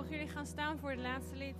Mogen jullie gaan staan voor het laatste lied?